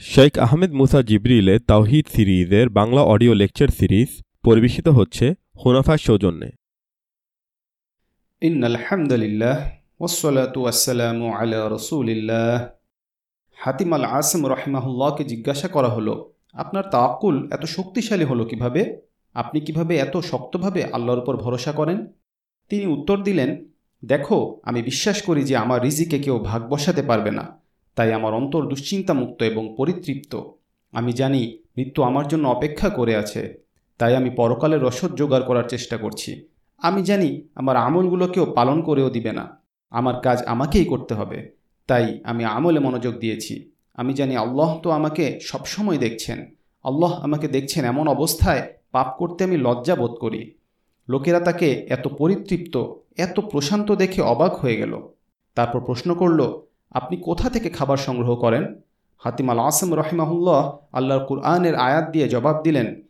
শেখ আহমেদ মুসা জিবরিলে তাওহিদ সিরিজের Bangla audio lecture series পরিবেশিত হচ্ছে হুনাফা সৌজন্যে। ইন আলহামদুলিল্লাহ ওসলাতু আসসালামু রসুলিল্লাহ। হাতিম আল আসম রহমাহুল্লাহকে জিজ্ঞাসা করা হলো, আপনার তাকুল এত শক্তিশালী হলো কীভাবে? আপনি কীভাবে এত শক্তভাবে আল্লাহর উপর ভরসা করেন? তিনি উত্তর দিলেন, দেখো, আমি বিশ্বাস করি যে আমার রিজিকে কেউ ভাগ বসাতে পারবে না। তাই আমার অন্তর দুশ্চিন্তামুক্ত এবং পরিতৃপ্ত। আমি জানি মৃত্যু আমার জন্য অপেক্ষা করে আছে, তাই আমি পরকালের রসদ জোগাড় করার চেষ্টা করছি। আমি জানি আমার আমলগুলোকেও পালন করেও দিবে না, আমার কাজ আমাকেই করতে হবে, তাই আমি আমলে মনোযোগ দিয়েছি। আমি জানি আল্লাহ তো আমাকে সবসময় দেখছেন, আল্লাহ আমাকে দেখছেন এমন অবস্থায় পাপ করতে আমি লজ্জা বোধ করি। লোকেরা তাকে এত পরিতৃপ্ত, এত প্রশান্ত দেখে অবাক হয়ে গেল। তারপর প্রশ্ন করল আপনি কোথা থেকে খাবার সংগ্রহ করেন? হাতিম আল আসম রহিমাহুল্লাহ আল্লাহর কুরআনের আয়াত দিয়ে জবাব দিলেন,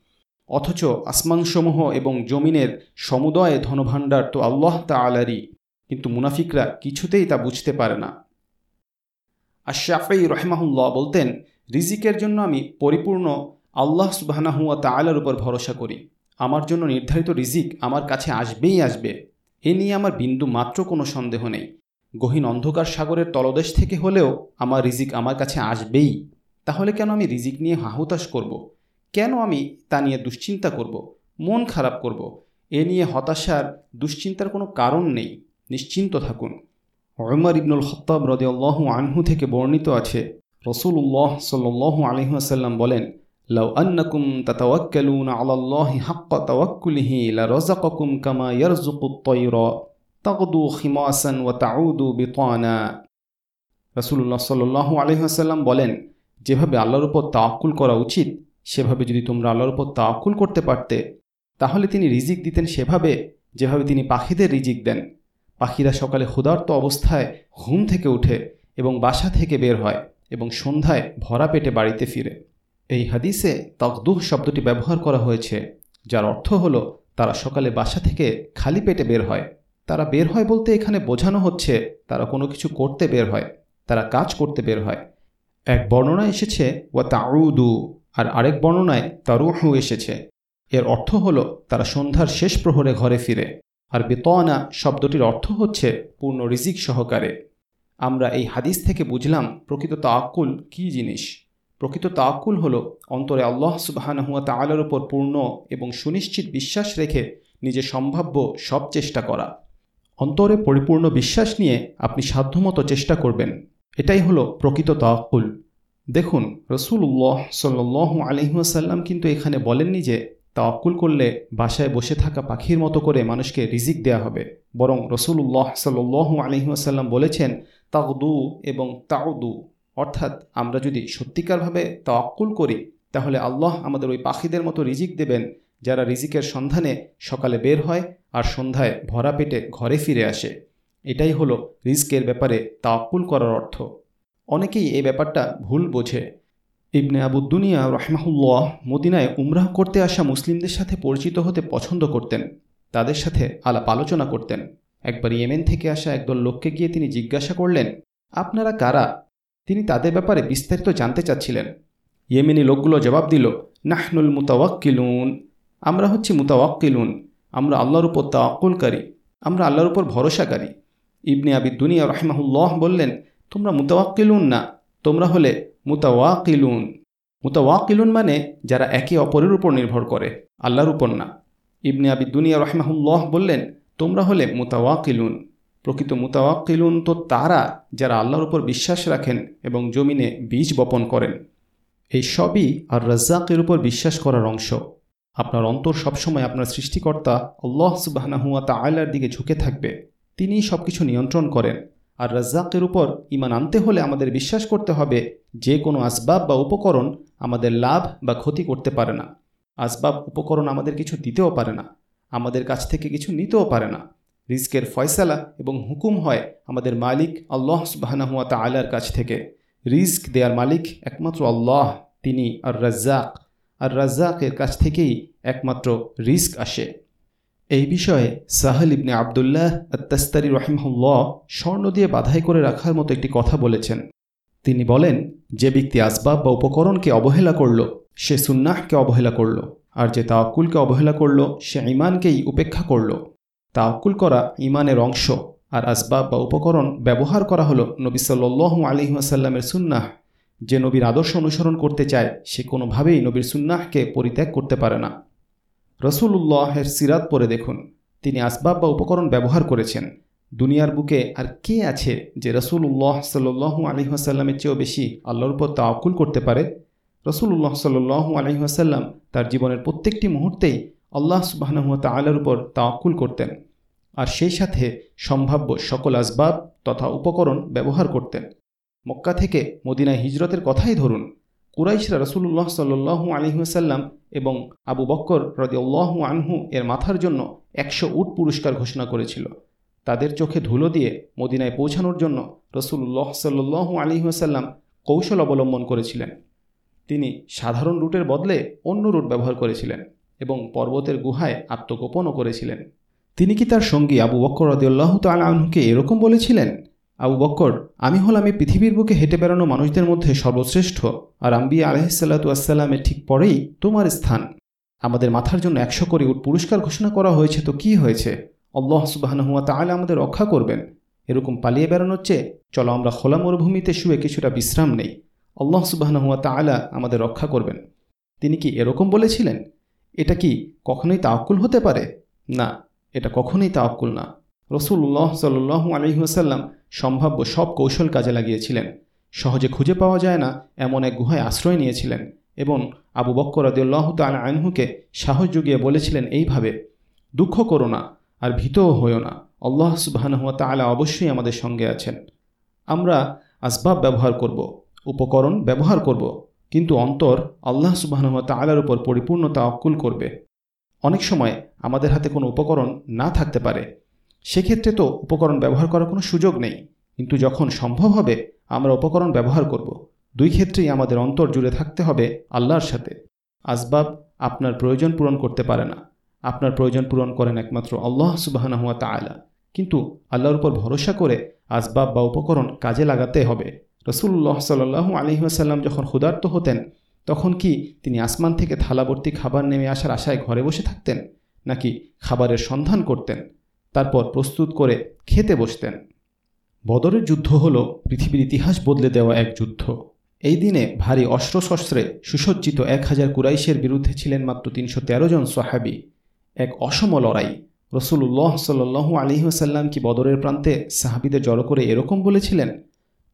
অথচ আসমানসমূহ এবং জমিনের সমুদয় ধনভাণ্ডার তো আল্লাহ তালারই কিন্তু মুনাফিকরা কিছুতেই তা বুঝতে পারে না। আর শাফাই রহমাহুল্লাহ বলতেন, রিজিকের জন্য আমি পরিপূর্ণ আল্লাহ সুবাহানাহুয়া তালার উপর ভরসা করি। আমার জন্য নির্ধারিত রিজিক আমার কাছে আসবেই আসবে। এ নিয়ে আমার বিন্দু মাত্র কোনো সন্দেহ নেই। গহীন অন্ধকার সাগরের তলদেশ থেকে হলেও আমার রিজিক আমার কাছে আসবেই তাহলে কেন আমি রিজিক নিয়ে হাহুতাশ করব। কেন আমি তা নিয়ে দুশ্চিন্তা করব। মন খারাপ করব। এ নিয়ে হতাশার, দুশ্চিন্তার কোনো কারণ নেই নিশ্চিন্ত থাকুন ওমর ইবনুল খত্তাব রদিয়াল্লাহু আনহু থেকে বর্ণিত আছে রসুল্লাহ সাল্লু আলহিহাসাল্লাম বলেন, লাউ আন্নাকুম তাতাওয়াক্কালুনা তাওয়াক্কুলিহি লা কামা ইয়ারযুকুত তায়রা তাগদু খিমাসান ওয়া তাউদু বিতানা। রাসূলুল্লাহ সাল্লাল্লাহু আলাইহি ওয়াসাল্লাম বলেন, যেভাবে আল্লাহর উপর তাওয়াক্কুল করা উচিত, সেভাবে যদি তোমরা আল্লাহর উপর তাওয়াক্কুল করতে পারতে, তাহলে তিনি রিজিক দিতেন সেভাবে যেভাবে তিনি পাখিদের রিজিক দেন। পাখিরা সকালে ক্ষুধার্ত অবস্থায় ঘুম থেকে উঠে এবং বাসা থেকে বের হয় এবং সন্ধ্যায় ভরা পেটে বাড়িতে ফিরে। এই হাদিসে তকদুহ শব্দটি ব্যবহার করা হয়েছে, যার অর্থ হল তারা সকালে বাসা থেকে খালি পেটে বের হয়। তারা বের হয় বলতে এখানে বোঝানো হচ্ছে তারা কোনো কিছু করতে বের হয়, তারা কাজ করতে বের হয়। এক বর্ণনায় এসেছে, ওয়া তাউদু আর আরেক বর্ণনায়, তারুহু এসেছে। এর অর্থ হল, তারা সন্ধ্যার শেষ প্রহরে ঘরে ফিরে। আর বেতনা শব্দটির অর্থ হচ্ছে, পূর্ণ রিজিক সহকারে আমরা এই হাদিস থেকে বুঝলাম, প্রকৃত তাক্কুল কী জিনিস? প্রকৃত তাক্কুল হল, অন্তরে আল্লাহ সুবাহানহুয়া তালার উপর পূর্ণ এবং সুনিশ্চিত বিশ্বাস রেখে নিজের সম্ভাব্য সব চেষ্টা করা। অন্তরে পরিপূর্ণ বিশ্বাস নিয়ে আপনি সাধ্যমতো চেষ্টা করবেন। এটাই হলো প্রকৃত তাক্কুল দেখুন রসুল্লাহ সাল্লু আলহিহাসাল্লাম কিন্তু এখানে বলেননি যে তাওয়াক্কুল করলে বাসায় বসে থাকা পাখির মতো করে মানুষকে রিজিক দেয়া হবে। বরং রসুল্লাহ সাল্লু আলহিহাসাল্লাম বলেছেন তাকদু এবং তাউদু, অর্থাৎ আমরা যদি সত্যিকারভাবে তাওয়াক্কুল করি, তাহলে আল্লাহ আমাদের ওই পাখিদের মতো রিজিক দেবেন, যারা রিজিকের সন্ধানে সকালে বের হয় আর সন্ধ্যায় ভরা পেটে ঘরে ফিরে আসে। এটাই হলো রিস্কের ব্যাপারে তাওয়াক্কুল করার অর্থ। অনেকেই এই ব্যাপারটা ভুল বোঝে। ইবনে আবুদ্দুনিয়া রহমাহুল্লাহ মদিনায় উমরাহ করতে আসা মুসলিমদের সাথে পরিচিত হতে পছন্দ করতেন। তাদের সাথে আলাপ আলোচনা করতেন। একবার ইয়েমেন থেকে আসা একদল লোককে গিয়ে তিনি জিজ্ঞাসা করলেন, আপনারা কারা? তিনি তাদের ব্যাপারে বিস্তারিত জানতে চাচ্ছিলেন। ইয়েমেনি লোকগুলো জবাব দিল, নাহনুল মুতাওয়াক্কিলুন। আমরা হচ্ছি মুতাওয়াক্কিলুন। আমরা আল্লাহর উপর তাওয়াক্কুলকারী, আমরা আল্লাহর উপর ভরসাকারী। ইবনে আবিদ্দুনিয়া রহমাহুল্লাহ বললেন, তোমরা মুতাওয়াক্কিলুন না, তোমরা হলে মুতাওয়াকিলুন মুতাওয়াকিলুন মানে যারা একে অপরের উপর নির্ভর করে, আল্লাহর উপর না। ইবনে আবি দুনিয়া রহমাহুল্লাহ বললেন, তোমরা হলে মুতাওয়াকিলুন প্রকৃত মুতাওয়াকিলুন তো তারা যারা আল্লাহর উপর বিশ্বাস রাখেন এবং জমিনে বীজ বপন করেন। এই সবই আর রাজ্জাকের উপর বিশ্বাস করার অংশ। আপনার অন্তর সবসময় আপনার সৃষ্টিকর্তা আল্লাহ সুবাহনাহুয়া তাল্লার দিকে ঝুঁকে থাকবে। তিনিই সব কিছু নিয়ন্ত্রণ করেন। আর রাজ্জাকের উপর ইমান আনতে হলে আমাদের বিশ্বাস করতে হবে, যে কোনো আসবাব বা উপকরণ আমাদের লাভ বা ক্ষতি করতে পারে না। আসবাব, উপকরণ আমাদের কিছু দিতেও পারে না, আমাদের কাছ থেকে কিছু নিতেও পারে না। রিস্কের ফয়সালা এবং হুকুম হয় আমাদের মালিক আল্লাহ সুবাহানাহুয়া তালার কাছ থেকে। রিস্ক দেয়ার মালিক একমাত্র আল্লাহ, তিনি আর রাজ্জাক। আর রাজ্জাকের কাছ থেকেই একমাত্র রিস্ক আসে। এই বিষয়ে সাহেল ইবনে আবদুল্লাহ আত্তাস্তারি রহিমহুল্লাহ স্বর্ণ দিয়ে বাধাই করে রাখার মতো একটি কথা বলেছেন। তিনি বলেন, যে ব্যক্তি আসবাব বা উপকরণকে অবহেলা করল, সে সুন্নাহকে অবহেলা করল, আর যে তাওয়াক্কুলকে অবহেলা করল, সে ইমানকেই উপেক্ষা করল। তাওয়াক্কুল করা ইমানের অংশ, আর আসবাব বা উপকরণ ব্যবহার করা হলো নবী সাল্লু আলী আসাল্লামের সুন্নাহ। যে নবীর আদর্শ অনুসরণ করতে চায়, সে কোনোভাবেই নবীর সুন্নাহকে পরিত্যাগ করতে পারে না। রসুল্লাহের সিরাত পরে দেখুন। তিনি আসবাব বা উপকরণ ব্যবহার করেছেন। দুনিয়ার বুকে আর কে আছে যে রসুল্লাহ সাল্লু আলহিহাসাল্লামের চেয়েও বেশি আল্লাহর উপর তাওকুল করতে পারে? রসুল্লাহ সাল্লু আলহিহাসাল্লাম তার জীবনের প্রত্যেকটি মুহূর্তেই আল্লাহ সুবাহনহুয়া তালার উপর তাওকুল করতেন। আর সেই সাথে সম্ভাব্য সকল আসবাব তথা উপকরণ ব্যবহার করতেন। মক্কা থেকে মদিনায় হিজরতের কথাই ধরুন। কুরাইশরা রসুল্লাহ সাল্লু আলহিহাসাল্লাম এবং আবু বক্কর রদিউল্লাহ আনহু এর মাথার জন্য একশো উট পুরস্কার ঘোষণা করেছিল। তাদের চোখে ধুলো দিয়ে মদিনায় পৌঁছানোর জন্য রসুল্লাহ সাল্লু আলহিহাসাল্লাম কৌশল অবলম্বন করেছিলেন। তিনি সাধারণ রুটের বদলে অন্য রুট ব্যবহার করেছিলেন এবং পর্বতের গুহায় আত্মগোপনও করেছিলেন। তিনি কি তার সঙ্গী আবু বক্কর রদিউল্লাহ তাল আনহুকে এরকম বলেছিলেন? আবু বক্কর, আমি হলাম এই পৃথিবীর বুকে হেঁটে বেড়ানো মানুষদের মধ্যে সর্বশ্রেষ্ঠ আর আম্বি আলহিসাল্লাতুয়াসাল্লামের ঠিক পরেই তোমার স্থান। আমাদের মাথার জন্য একশো করে উট পুরস্কার ঘোষণা করা হয়েছে তো কি হয়েছে? আল্লাহ সুবাহানহুয়া তাহলে আমাদের রক্ষা করবেন। এরকম পালিয়ে বেড়ানোর চেয়ে, চলো আমরা খোলা মরুভূমিতে শুয়ে কিছুটা বিশ্রাম নেই। আল্লাহ সুবাহানহুয়া তালা আমাদের রক্ষা করবেন। তিনি কি এরকম বলেছিলেন? এটা কি কখনোই তাওকুল হতে পারে? না, এটা কখনোই তাওকুল না। রসুল্লাহ সাল্লু আলহিহাসাল্লাম সম্ভাব্য সব কৌশল কাজে লাগিয়েছিলেন। সহজে খুঁজে পাওয়া যায় না এমন এক গুহায় আশ্রয় নিয়েছিলেন এবং আবু বক্কর রদিউল্লাহ তাল আনহুকে সাহস জুগিয়ে বলেছিলেন এইভাবে, দুঃখ করো না আর ভীতও হইও না। আল্লাহ সুবাহানহুয়া তালা অবশ্যই আমাদের সঙ্গে আছেন। আমরা আসবাব ব্যবহার করব, উপকরণ ব্যবহার করব, কিন্তু অন্তর আল্লাহ সুবাহানহুয়া তালার উপর পরিপূর্ণতা অকুল করবে। অনেক সময় আমাদের হাতে কোনো উপকরণ না থাকতে পারে। সেক্ষেত্রে তো উপকরণ ব্যবহার করার কোনো সুযোগ নেই। কিন্তু যখন সম্ভব হবে, আমরা উপকরণ ব্যবহার করব। দুই ক্ষেত্রেই আমাদের অন্তর জুড়ে থাকতে হবে আল্লাহর সাথে। আসবাব আপনার প্রয়োজন পূরণ করতে পারে না। আপনার প্রয়োজন পূরণ করেন একমাত্র আল্লাহ হুয়া তালা কিন্তু আল্লাহর উপর ভরসা করে আসবাব বা উপকরণ কাজে লাগাতে হবে। রসুল্লাহ সাল্লু আলহিহাসাল্লাম যখন ক্ষুধার্ত হতেন, তখন কি তিনি আসমান থেকে থালাবর্তী খাবার নেমে আসার আশায় ঘরে বসে থাকতেন, নাকি খাবারের সন্ধান করতেন? তারপর প্রস্তুত করে খেতে বসতেন। বদরের যুদ্ধ হল পৃথিবীর ইতিহাস বদলে দেওয়া এক যুদ্ধ। এই দিনে ভারী অস্ত্রশস্ত্রে সুসজ্জিত এক হাজার কুরাইশের বিরুদ্ধে ছিলেন মাত্র তিনশো তেরো জন সোহাবি। এক অসম লড়াই। রসুল্লাহ সাল্লু আলিহাসাল্লাম কি বদরের প্রান্তে সাহাবিদের জড়ো করে এরকম বলেছিলেন?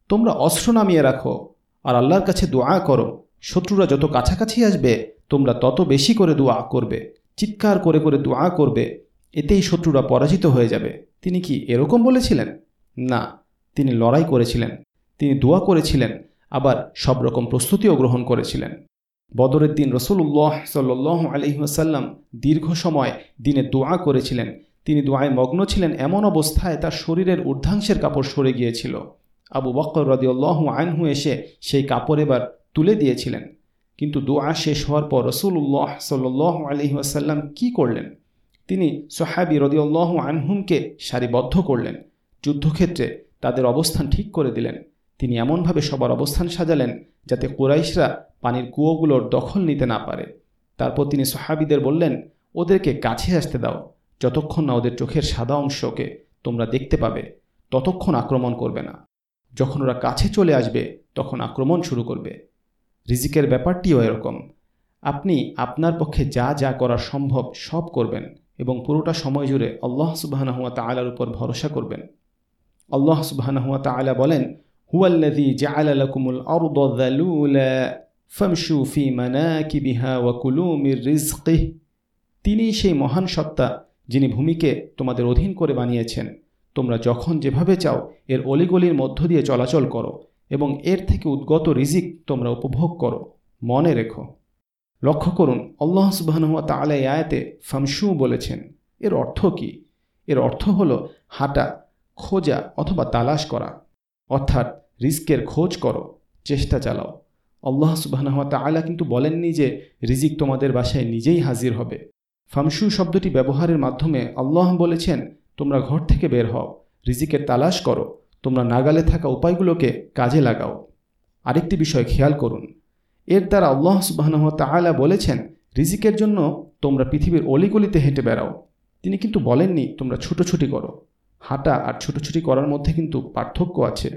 তোমরা অস্ত্র নামিয়ে রাখো আর আল্লাহর কাছে দোয়া করো। শত্রুরা যত কাছাকাছি আসবে, তোমরা তত বেশি করে দোয়া করবে। চিৎকার করে করে দোয়া করবে। এতেই শত্রুরা পরাজিত হয়ে যাবে। তিনি কি এরকম বলেছিলেন? না, তিনি লড়াই করেছিলেন, তিনি দোয়া করেছিলেন, আবার সব রকম প্রস্তুতিও গ্রহণ করেছিলেন। বদরের দিন রসুল্লাহ সাল্লাহ আলহিহাসাল্লাম দীর্ঘ সময় দিনে দোয়া করেছিলেন। তিনি দোয়ায় মগ্ন ছিলেন এমন অবস্থায় তার শরীরের ঊর্ধ্বাংশের কাপড় সরে গিয়েছিল। আবু বক্কর রদিউল্লাহ আনহু এসে সেই কাপড় এবার তুলে দিয়েছিলেন। কিন্তু দোয়া শেষ হওয়ার পর রসুল্লাহ সাল্লাহ আলহিহাসাল্লাম কি করলেন? তিনি সোহাবি রদিউল্লাহ আনহুমকে সারিবদ্ধ করলেন। যুদ্ধক্ষেত্রে তাদের অবস্থান ঠিক করে দিলেন। তিনি এমনভাবে সবার অবস্থান সাজালেন যাতে কোরাইশরা পানির কুয়োগুলোর দখল নিতে না পারে। তারপর তিনি সোহাবিদের বললেন, ওদেরকে কাছে আসতে দাও। যতক্ষণ না ওদের চোখের সাদা অংশকে তোমরা দেখতে পাবে, ততক্ষণ আক্রমণ করবে না। যখন ওরা কাছে চলে আসবে, তখন আক্রমণ শুরু করবে। রিজিকের ব্যাপারটিও এরকম। আপনি আপনার পক্ষে যা যা করা সম্ভব সব করবেন। এবং পুরোটা সময় জুড়ে আল্লাহ সুবাহানহুয়া তালার উপর ভরসা করবেন। আল্লাহ সুবাহানহুয়া তালা বলেন হুয়াল্লাদি রিজকিহ তিনি সেই মহান সত্তা যিনি ভূমিকে তোমাদের অধীন করে বানিয়েছেন। তোমরা যখন যেভাবে চাও, এর অলিগলির মধ্য দিয়ে চলাচল করো এবং এর থেকে উদ্গত রিজিক তোমরা উপভোগ করো। মনে রেখো। লক্ষ্য করুন, আল্লাহ সুবাহনুয়া তালা আয়াতে ফামশু বলেছেন। এর অর্থ কি? এর অর্থ হল হাঁটা, খোঁজা অথবা তালাশ করা। অর্থাৎ রিস্কের খোঁজ করো, চেষ্টা চালাও। আল্লাহ সুবাহনুয়া তালা কিন্তু বলেননি যে রিজিক তোমাদের বাসায় নিজেই হাজির হবে। ফামসু শব্দটি ব্যবহারের মাধ্যমে আল্লাহ বলেছেন, তোমরা ঘর থেকে বের হও, রিজিকের তালাশ করো, তোমরা নাগালে থাকা উপায়গুলোকে কাজে লাগাও। আরেকটি বিষয় খেয়াল করুন এর দ্বারা আল্লাহ সুবাহনহ তাআলা বলেছেন, রিজিকের জন্য তোমরা পৃথিবীর অলিগলিতে হেঁটে বেড়াও। তিনি কিন্তু বলেননি, তোমরা ছুটোছুটি করো। হাঁটা আর ছুটোছুটি করার মধ্যে কিন্তু পার্থক্য আছে।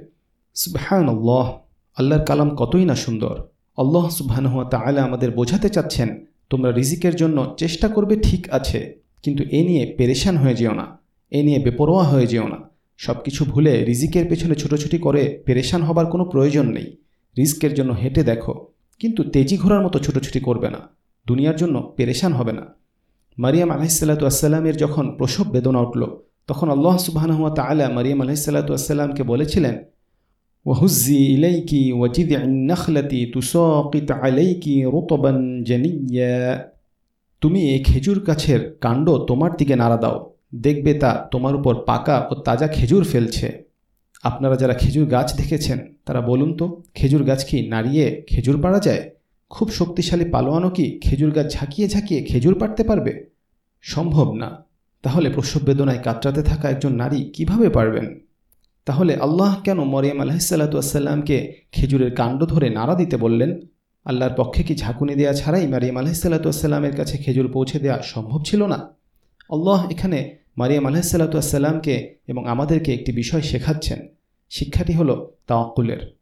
সুবহান আল্লাহ আল্লাহর কালাম কতই না সুন্দর। আল্লাহ সুবহানহ তাআলা আমাদের বোঝাতে চাচ্ছেন, তোমরা রিজিকের জন্য চেষ্টা করবে ঠিক আছে, কিন্তু এ নিয়ে পেরেশান হয়ে যেও না, এ নিয়ে বেপরোয়া হয়ে যেও না। সব কিছু ভুলে রিজিকের পেছনে ছুটোছুটি করে পেরেশান হবার কোনো প্রয়োজন নেই। রিস্কের জন্য হেঁটে দেখো। কিন্তু তেজি ঘোরার মতো ছুটোছুটি করবে না। দুনিয়ার জন্য পেরেশান হবে না। মারিয়াম আলাহিসাল্লাতু আসসালামের যখন প্রসব বেদনা উঠল, তখন আল্লাহ সুবাহানহুয়া তালা মারিয়াম আলাহিসাল্লাতু আসসালামকে বলেছিলেন ওহুজি ইলাইকি ওয়াজিদ নখলতি তুসকিত আলাইকি রোতবান জানিয়া তুমি এই খেজুর গাছের কাণ্ড তোমার দিকে নাড়া দাও। দেখবে তা তোমার উপর পাকা ও তাজা খেজুর ফেলছে। আপনারা যারা খেজুর গাছ দেখেছেন, তারা বলুন তো, খেজুর গাছ কি নাড়িয়ে খেজুর পাড়া যায়? খুব শক্তিশালী পালোয়ানও কি খেজুর গাছ ঝাঁকিয়ে ঝাঁকিয়ে খেজুর পাড়তে পারবে? সম্ভব না। তাহলে প্রসব বেদনায় কাতরাতে থাকা একজন নারী কীভাবে পারবেন? তাহলে আল্লাহ কেন মরিয়াম আলাহিসাল্লাতুয়াসাল্লামকে খেজুরের কাণ্ড ধরে নাড়া দিতে বললেন? আল্লাহর পক্ষে কি ঝাঁকুনি দেওয়া ছাড়াই মারিয়াম আলাহিসাল্লাতুয়াসাল্লামের কাছে খেজুর পৌঁছে দেওয়া সম্ভব ছিল না? আল্লাহ এখানে মারিয়াম আলাহিসাল্লাতুয়াসাল্লামকে এবং আমাদেরকে একটি বিষয় শেখাচ্ছেন। শিক্ষাটি হলো তাওয়াক্কুলের।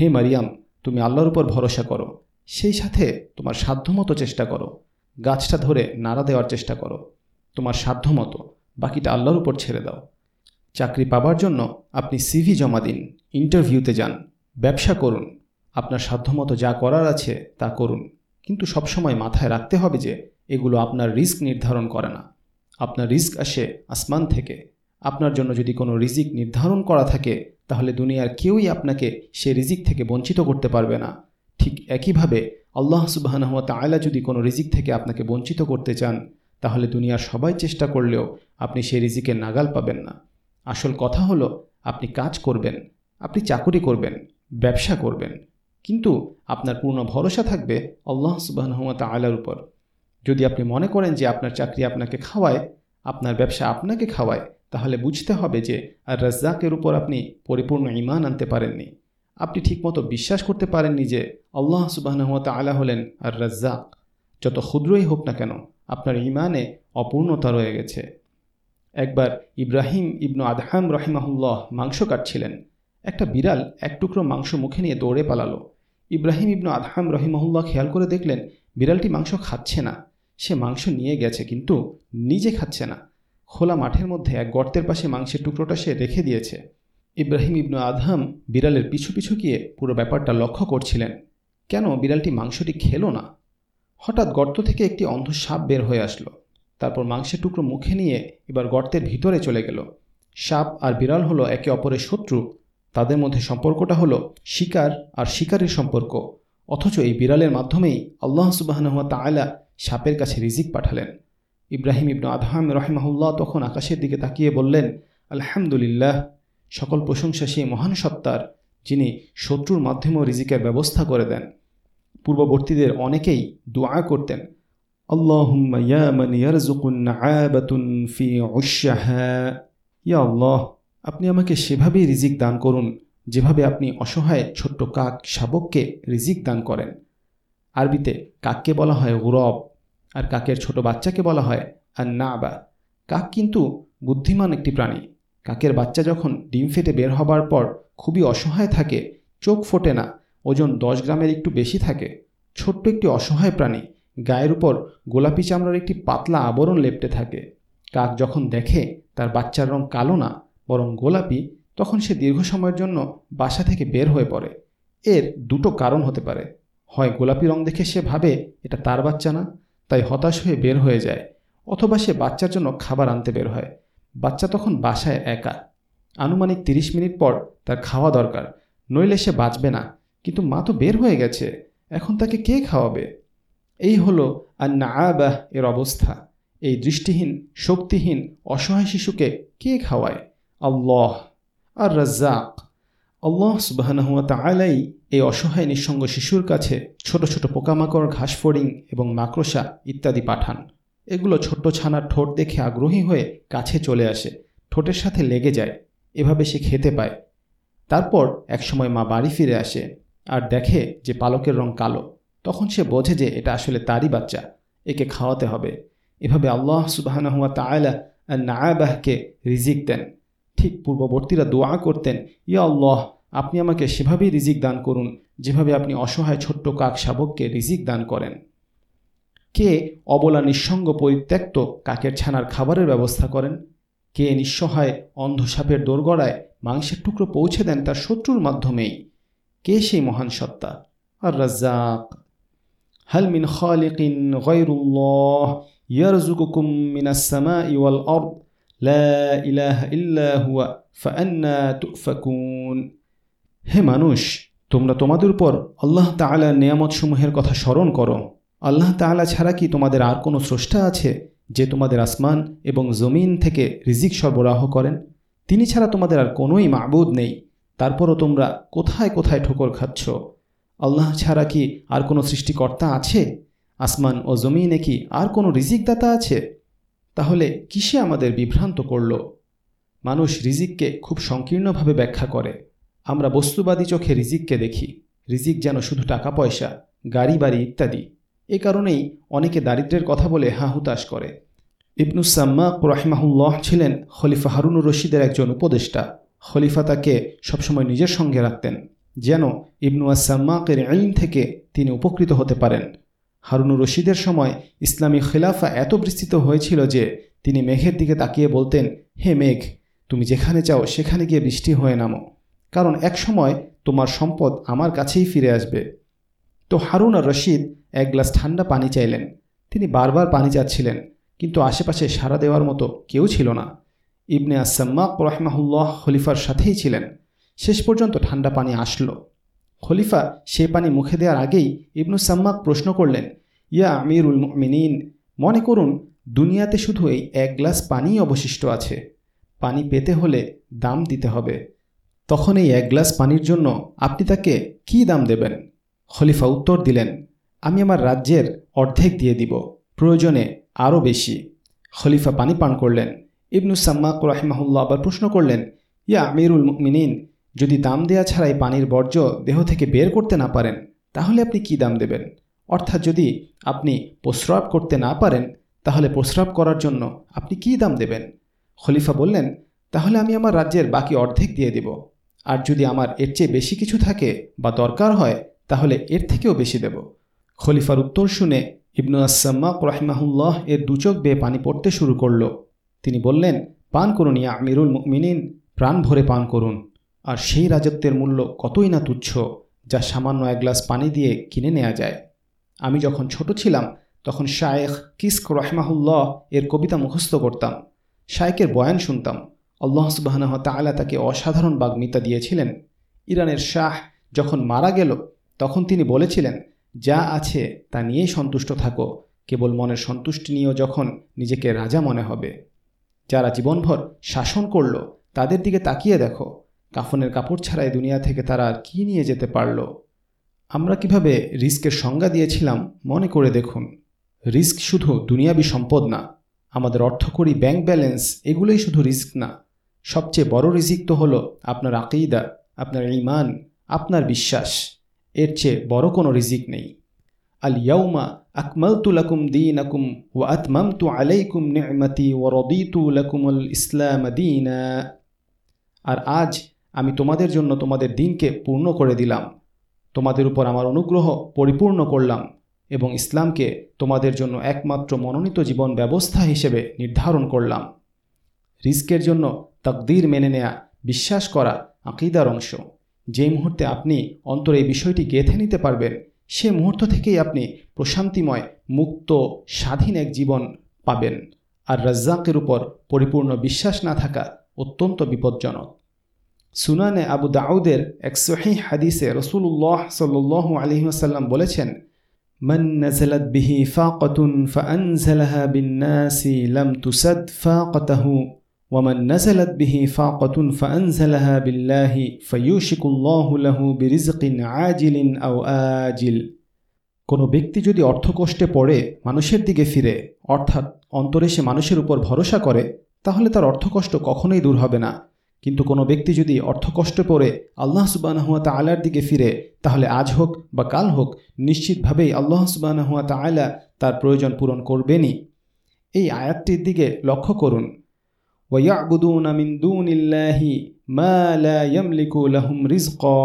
হে মারিয়াম, তুমি আল্লাহর উপর ভরসা করো। সেই সাথে তোমার সাধ্যমতো চেষ্টা করো। গাছটা ধরে নাড়া দেওয়ার চেষ্টা করো। তোমার সাধ্যমতো বাকিটা আল্লাহর উপর ছেড়ে দাও। চাকরি পাবার জন্য আপনি সিভি জমা দিন, ইন্টারভিউতে যান, ব্যবসা করুন। আপনার সাধ্যমতো যা করার আছে তা করুন। কিন্তু সবসময় মাথায় রাখতে হবে যে এগুলো আপনার রিস্ক নির্ধারণ করে না। আপনার রিস্ক আসে আসমান থেকে। আপনার জন্য যদি কোনো রিজিক নির্ধারণ করা থাকে তাহলে দুনিয়ার কেউই আপনাকে সে রিজিক থেকে বঞ্চিত করতে পারবে না। ঠিক একইভাবে আল্লাহ সুবাহানহ তায়লা যদি কোনো রিজিক থেকে আপনাকে বঞ্চিত করতে চান, তাহলে দুনিয়ার সবাই চেষ্টা করলেও আপনি সে রিজিকের নাগাল পাবেন না। আসল কথা হলো, আপনি কাজ করবেন, আপনি চাকুরি করবেন, ব্যবসা করবেন, কিন্তু আপনার পূর্ণ ভরসা থাকবে আল্লাহ সুবাহানহ তায়লার উপর। যদি আপনি মনে করেন যে আপনার চাকরি আপনাকে খাওয়ায়, আপনার ব্যবসা আপনাকে খাওয়ায় তাহলে বুঝতে হবে যে আর রাজ্জাকের উপর আপনি পরিপূর্ণ ইমান আনতে পারেননি। আপনি ঠিকমতো বিশ্বাস করতে পারেননি যে আল্লাহ সুবাহনহমত আলা হলেন আর রাজ্জাক। যত ক্ষুদ্রই হোক না কেন, আপনার ইমানে অপূর্ণতা রয়ে গেছে। একবার ইব্রাহিম ইবনু আদহাম রহিমাহুল্লাহ মাংস কাটছিলেন। একটা বিড়াল এক টুকরো মাংস মুখে নিয়ে দৌড়ে পালালো। ইব্রাহিম ইবনু আদহাম রহিমাহুল্লাহ খেয়াল করে দেখলেন, বিড়ালটি মাংস খাচ্ছে না। সে মাংস নিয়ে গেছে, কিন্তু নিজে খাচ্ছে না। খোলা মাঠের মধ্যে এক গর্তের পাশে মাংসের টুকরোটা সে রেখে দিয়েছে। ইব্রাহিম ইবনু আদহাম বিড়ালের পিছু পিছু গিয়ে পুরো ব্যাপারটা লক্ষ্য করছিলেন। কেন বিড়ালটি মাংসটি খেলো না? হঠাৎ গর্ত থেকে একটি অন্ধ সাপ বের হয়ে আসলো। তারপর মাংসের টুকরো মুখে নিয়ে এবার গর্তের ভিতরে চলে গেল। সাপ আর বিড়াল হলো একে অপরের শত্রু। তাদের মধ্যে সম্পর্কটা হলো শিকার আর শিকারের সম্পর্ক। অথচ এই বিড়ালের মাধ্যমেই আল্লাহ সুবাহনহুয়া তায়লা সাপের কাছে রিজিক পাঠালেন। ইব্রাহিম ইবনু আদহাম রহিমাহুল্লাহ তখন আকাশের দিকে তাকিয়ে বললেন, আলহামদুলিল্লাহ, সকল প্রশংসা সেই মহান সত্তার, যিনি শত্রুর মাধ্যমেও রিজিকের ব্যবস্থা করে দেন। পূর্ববর্তীদের অনেকেই দোয়া করতেন, আল্লাহুম্মা ইয়া আল্লাহ, আপনি আমাকে সেভাবেই রিজিক দান করুন, যেভাবে আপনি অসহায় ছোট্ট কাক শাবককে রিজিক দান করেন। আরবিতে কাককে বলা হয় গুরব। আর কাকের ছোট বাচ্চাকে বলা হয় আর না বা কাক কিন্তু বুদ্ধিমান একটি প্রাণী। কাকের বাচ্চা যখন ডিম ফেটে বের হবার পর খুবই অসহায় থাকে, চোখ ফোটে না, ওজন দশ গ্রামের একটু বেশি থাকে। ছোট্ট একটি অসহায় প্রাণী, গায়ের উপর গোলাপি চামড়ার একটি পাতলা আবরণ লেপটে থাকে। কাক যখন দেখে তার বাচ্চার রং কালো না, বরং গোলাপি, তখন সে দীর্ঘ সময়ের জন্য বাসা থেকে বের হয়ে পড়ে। এর দুটো কারণ হতে পারে। হয় গোলাপি রং দেখে সে ভাবে এটা তার বাচ্চা না তাই হতাশ হয়ে বের হয়ে যায়, অথবা সে বাচ্চার জন্য খাবার আনতে বের হয়। বাচ্চা তখন বাসায় একা। আনুমানিক তিরিশ মিনিট পর তার খাওয়া দরকার, নইলে সে বাঁচবে না। কিন্তু মা তো বের হয়ে গেছে, এখন তাকে কে খাওয়াবে? এই হলো আর না আবাহ এর অবস্থা। এই দৃষ্টিহীন, শক্তিহীন, অসহায় শিশুকে কে খাওয়ায়? আল্লাহ। আর রাজ্জাক আল্লাহ সুবাহানহুয়া তালাই এই অসহায় নিঃসঙ্গ শিশুর কাছে ছোট ছোট পোকামাকড় ঘাস ফড়িং এবং মাকড়সা ইত্যাদি পাঠান। এগুলো ছোট্ট ছানার ঠোঁট দেখে আগ্রহী হয়ে কাছে চলে আসে, ঠোঁটের সাথে লেগে যায়, এভাবে সে খেতে পায়। তারপর একসময় মা বাড়ি ফিরে আসে আর দেখে যে পালকের রং কালো। তখন সে বোঝে যে এটা আসলে তারই বাচ্চা, একে খাওয়াতে হবে। এভাবে আল্লাহ সুবাহানহুয়া তায়লা নায়াবাহকে রিজিক দেন। ঠিক পূর্ববর্তীরা দোয়া করতেন, ইয়া আল্লাহ আপনি আমাকে সেভাবেই রিজিক দান করুন, যেভাবে আপনি অসহায় ছোট্ট কাক শাবককে রিজিক দান করেন। কে অবলা নিঃসঙ্গ পরিত্যক্ত কাকের ছানার খাবারের ব্যবস্থা করেন? কে নিঃসহায় অন্ধসাপের দোরগড়ায় মাংসের টুকরো পৌঁছে দেন তার শত্রুর মাধ্যমেই? কে সেই মহান সত্তা? আর রাজ্জাক হাল মিন খালিকিন গায়রুল্লাহ ইয়ারযুকুকুম মিনাস সামাই ওয়াল আরদ। লা ইলাহা ইল্লা হুয়া, ফাআন্না তুফাকুন। হে মানুষ, তোমরা তোমাদের উপর আল্লাহ তাআলার নিয়ামতসমূহের কথা স্মরণ করো। আল্লাহ তাআলা ছাড়া কি তোমাদের আর কোনো স্রষ্টা আছে যে তোমাদের আসমান এবং জমিন থেকে রিজিক সরবরাহ করেন? তিনি ছাড়া তোমাদের আর কোনোই মাবুদ নেই। তারপরও তোমরা কোথায় কোথায় ঠোকর খাচ্ছ? আল্লাহ ছাড়া কি আর কোনো সৃষ্টিকর্তা আছে? আসমান ও জমিনে কি আর কোনো রিজিকদাতা আছে? তাহলে কিসে আমাদের বিভ্রান্ত করল? মানুষ রিজিককে খুব সংকীর্ণভাবে ব্যাখ্যা করে। আমরা বস্তুবাদী চোখে রিজিককে দেখি। রিজিক যেন শুধু টাকা, পয়সা, গাড়ি, বাড়ি ইত্যাদি। এ কারণেই অনেকে দারিদ্রের কথা বলে হা হুতাশ করে ইবনুসাম্মাক রাহিমাহুল্লাহ ছিলেন খলিফা হারুনুর রশিদের একজন উপদেষ্টা। খলিফা তাকে সবসময় নিজের সঙ্গে রাখতেন, যেন ইবনু আসাম্মাকের আইন থেকে তিনি উপকৃত হতে পারেন। হারুনুর রশিদের সময় ইসলামী খিলাফা এত বিস্তৃত হয়েছিল যে তিনি মেঘের দিকে তাকিয়ে বলতেন, হে মেঘ, তুমি যেখানে চাও সেখানে গিয়ে বৃষ্টি হয়ে নামো। কারণ এক সময় তোমার সম্পদ আমার কাছেই ফিরে আসবে। তো হারুন আর রশিদ এক গ্লাস ঠান্ডা পানি চাইলেন। তিনি বারবার পানি চাচ্ছিলেন, কিন্তু আশেপাশে সাড়া দেওয়ার মতো কেউ ছিল না। ইবনে আসাম্মাক রহমাহুল্লাহ খলিফার সাথেই ছিলেন। শেষ পর্যন্ত ঠান্ডা পানি আসলো। খলিফা সে পানি মুখে দেওয়ার আগেই ইবনু সাম্মাক প্রশ্ন করলেন, ইয়া আমিরুল মিনীন মনে করুন দুনিয়াতে শুধু এই এক গ্লাস পানিই অবশিষ্ট আছে। পানি পেতে হলে দাম দিতে হবে। তখন এই এক গ্লাস পানির জন্য আপনি তাকে কী দাম দেবেন? খলিফা উত্তর দিলেন, আমি আমার রাজ্যের অর্ধেক দিয়ে দিব, প্রয়োজনে আরও বেশি। খলিফা পানি পান করলেন। ইবনু সাম্মাক রাহিমাহুল্লাহ আবার প্রশ্ন করলেন, ইয়া আমিরুল মিনীন যদি দাম দেয়া ছাড়াই পানির বর্জ্য দেহ থেকে বের করতে না পারেন, তাহলে আপনি কি দাম দেবেন? অর্থাৎ যদি আপনি প্রস্রাব করতে না পারেন, তাহলে প্রস্রাব করার জন্য আপনি কি দাম দেবেন? খলিফা বললেন, তাহলে আমি আমার রাজ্যের বাকি অর্ধেক দিয়ে দেব। আর যদি আমার এর চেয়ে বেশি কিছু থাকে বা দরকার হয়, তাহলে এর থেকেও বেশি দেব। খলিফার উত্তর শুনে ইবনু আসাম্মাক রহিমাহুল্লাহ এর দুচোখ বেয়ে পানি পড়তে শুরু করল। তিনি বললেন, পান করুন ইয়া আমিরুল মিনিন প্রাণ ভরে পান করুন। আর সেই রাজত্বের মূল্য কতই না তুচ্ছ, যা সামান্য এক গ্লাস পানি দিয়ে কিনে নেওয়া যায়। আমি যখন ছোট ছিলাম, তখন শায়েখ কিস্ক রহমাহুল্লাহ এর কবিতা মুখস্থ করতাম। শায়েকের বয়ান শুনতাম। আল্লাহ সুবাহানহ তালা তাকে অসাধারণ বাগ্মিতা দিয়েছিলেন। ইরানের শাহ যখন মারা গেল, তখন তিনি বলেছিলেন, যা আছে তা নিয়েই সন্তুষ্ট থাকো। কেবল মনের সন্তুষ্টি নিয়েও যখন নিজেকে রাজা মনে হবে। যারা জীবনভর শাসন করল, তাদের দিকে তাকিয়ে দেখো। কাফনের কাপড় ছাড়াই দুনিয়া থেকে তারা আর কী নিয়ে যেতে পারল? আমরা কীভাবে রিস্কের সংজ্ঞা দিয়েছিলাম, মনে করে দেখুন। রিস্ক শুধু দুনিয়াবি সম্পদ না, আমাদের অর্থকরী ব্যাংক ব্যালেন্স এগুলোই শুধু রিস্ক না। সবচেয়ে বড় রিজিক তো হলো আপনার আকিদা, আপনার ইমান আপনার বিশ্বাস। এর চেয়ে বড় কোনো রিজিক নেই। আল ইয়াউমা আকমালতু লাকুম দিন আকুম ও আতমামতু আলাইকুম নিয়মতি ও রদিতু লাকুমুল ইসলাম আর আজ আমি তোমাদের জন্য তোমাদের দিনকে পূর্ণ করে দিলাম। তোমাদের উপর আমার অনুগ্রহ পরিপূর্ণ করলাম এবং ইসলামকে তোমাদের জন্য একমাত্র মনোনীত জীবন ব্যবস্থা হিসেবে নির্ধারণ করলাম। রিস্কের জন্য তকদির মেনে নেয়া বিশ্বাস করা আকিদার অংশ যে মুহূর্তে আপনি অন্তর এই বিষয়টি গেঁথে নিতে পারবেন সে মুহূর্ত থেকেই আপনি প্রশান্তিময় মুক্ত স্বাধীন এক জীবন পাবেন আর রাজ্জাকের উপর পরিপূর্ণ বিশ্বাস না থাকা অত্যন্ত বিপজ্জনক সুনানে আবু দাউদের এক সহি হাদিসে রসুল্লাহ সাল্লাহ আলহিহাসাল্লাম বলেছেন من نزلت به فاقة فأنزلها بالناس لم تسد فاقته ومن نزلت به فاقة فأنزلها بالله فيوشك الله له برزق عاجل أو آجل কোনো ব্যক্তি যদি অর্থকষ্টে পড়ে মানুষের দিকে ফিরে অর্থাৎ অন্তরে সে মানুষের উপর ভরসা করে তাহলে তার অর্থকষ্ট কখনোই দূর হবে না কিন্তু কোনো ব্যক্তি যদি অর্থ কষ্ট পড়ে আল্লাহ সুবানাহুয়া তালার দিকে ফিরে তাহলে আজ হোক বা কাল হোক নিশ্চিতভাবেই আল্লাহ সুবানাহুয়া তালা তার প্রয়োজন পূরণ করবেনই এই আয়াতটির দিকে লক্ষ্য করুন ويعبدون من دون الله ما لا يملك لهم رزقا